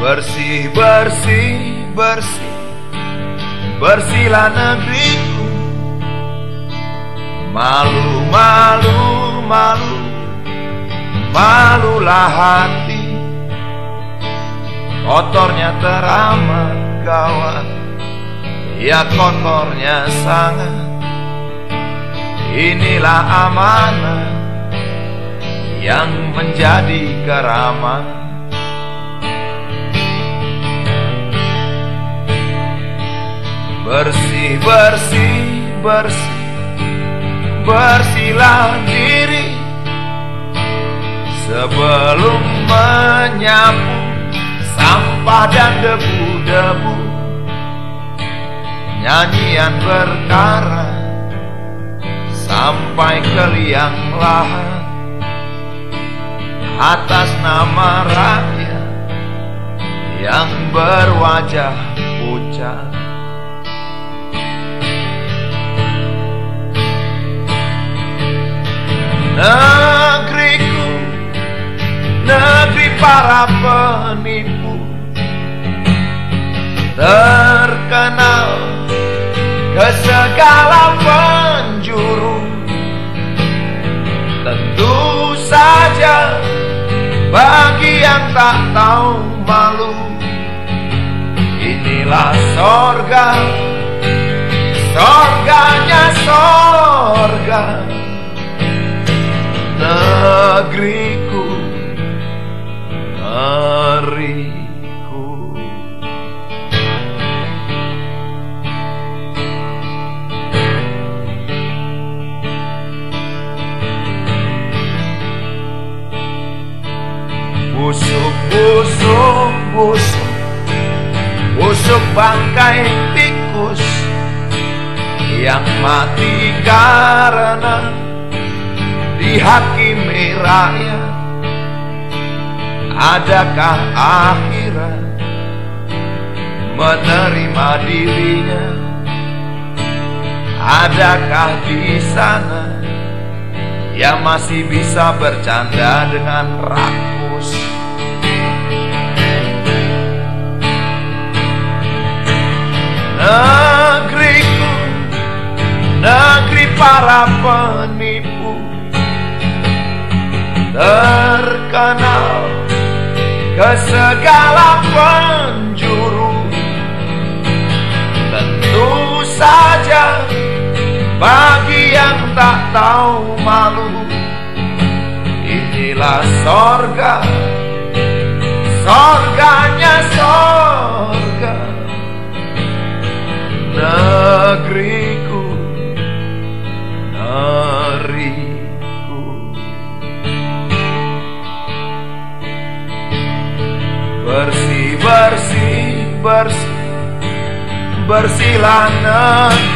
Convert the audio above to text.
bersih, bersih Bersihlah negeriku. Malu, malu, malu. Malulah hati. Kotornya teramat gawat Ya kotornya sangat. Inilah amanah Yang menjadi keramat bersih, bersih. Bersihlah diri Sebelum menyapu Sampah dan debu-debu. Nyanyian berkara Sampai ke liang lahat Atas nama rakyat Yang berwajah pucat Negeriku Negeri para penipu. Terkenal Ke segala penjuru. Tentu saja Bagi yang tak tahu malu. Inilah sorga Sorganya sorga negeriku busuk busuk. Busuk busuk bangkai tikus yang mati karena dihakimi rakyat Adakah akhirat menerima dirinya? Adakah di sana yang masih bisa bercanda dengan rakus? Negeriku, negeri para penipu terkenal ke segala penjuru. Tentu saja bagi yang tak tahu malu inilah sorga sorganya Bersih, bersih, bersih. Bersihlah negeri